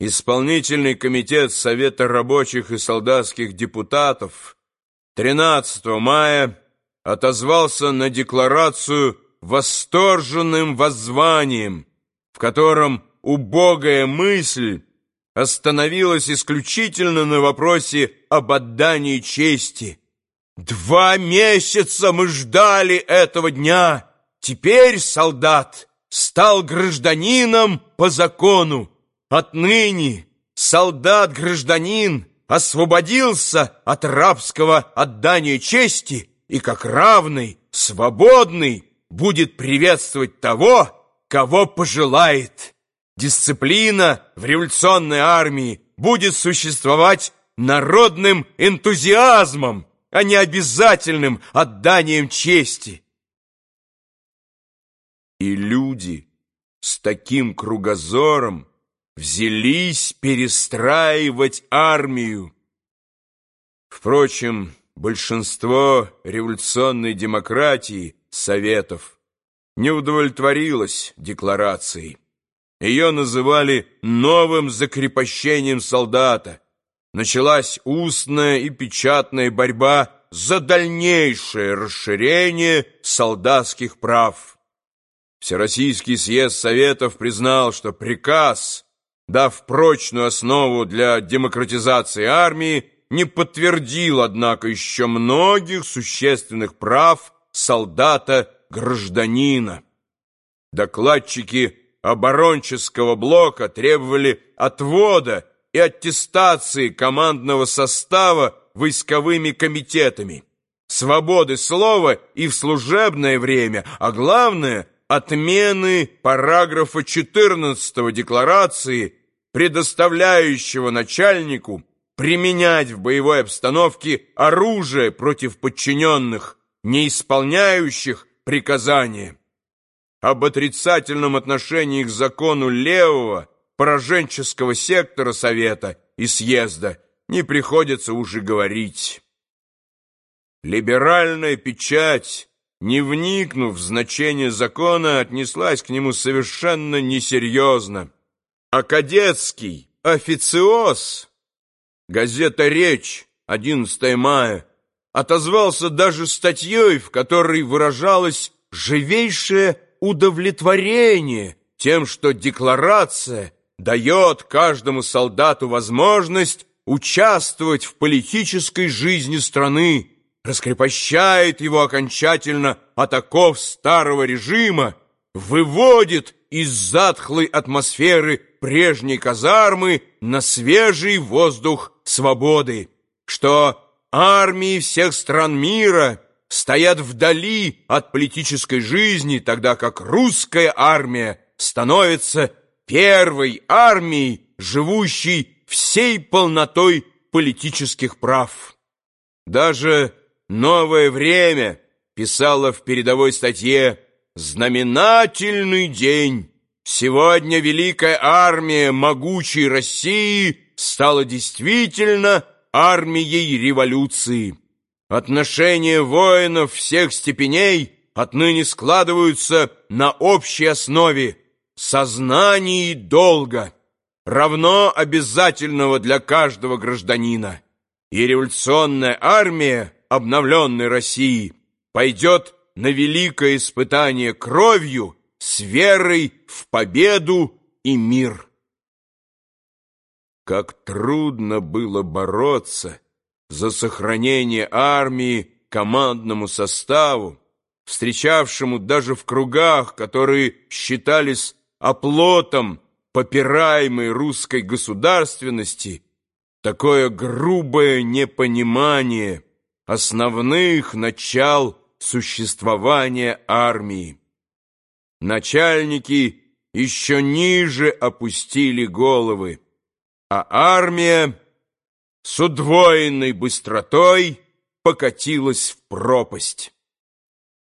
Исполнительный комитет Совета рабочих и солдатских депутатов 13 мая отозвался на декларацию восторженным воззванием, в котором убогая мысль остановилась исключительно на вопросе об отдании чести. Два месяца мы ждали этого дня. Теперь солдат стал гражданином по закону. Отныне солдат-гражданин освободился от рабского отдания чести и как равный, свободный будет приветствовать того, кого пожелает. Дисциплина в революционной армии будет существовать народным энтузиазмом, а не обязательным отданием чести. И люди с таким кругозором взялись перестраивать армию. Впрочем, большинство революционной демократии Советов не удовлетворилось декларацией. Ее называли новым закрепощением солдата. Началась устная и печатная борьба за дальнейшее расширение солдатских прав. Всероссийский съезд Советов признал, что приказ дав прочную основу для демократизации армии, не подтвердил, однако, еще многих существенных прав солдата-гражданина. Докладчики оборонческого блока требовали отвода и аттестации командного состава войсковыми комитетами, свободы слова и в служебное время, а главное – отмены параграфа 14 декларации предоставляющего начальнику применять в боевой обстановке оружие против подчиненных, не исполняющих приказания. Об отрицательном отношении к закону левого пораженческого сектора Совета и съезда не приходится уже говорить. Либеральная печать, не вникнув в значение закона, отнеслась к нему совершенно несерьезно а кадетский официоз, газета «Речь», 11 мая, отозвался даже статьей, в которой выражалось живейшее удовлетворение тем, что декларация дает каждому солдату возможность участвовать в политической жизни страны, раскрепощает его окончательно от оков старого режима, выводит из затхлой атмосферы прежней казармы на свежий воздух свободы, что армии всех стран мира стоят вдали от политической жизни, тогда как русская армия становится первой армией, живущей всей полнотой политических прав. Даже «Новое время» писала в передовой статье «Знаменательный день». Сегодня великая армия могучей России стала действительно армией революции. Отношения воинов всех степеней отныне складываются на общей основе сознании долга, равно обязательного для каждого гражданина. И революционная армия обновленной России пойдет на великое испытание кровью с верой в победу и мир. Как трудно было бороться за сохранение армии командному составу, встречавшему даже в кругах, которые считались оплотом попираемой русской государственности, такое грубое непонимание основных начал существования армии. Начальники еще ниже опустили головы, а армия с удвоенной быстротой покатилась в пропасть.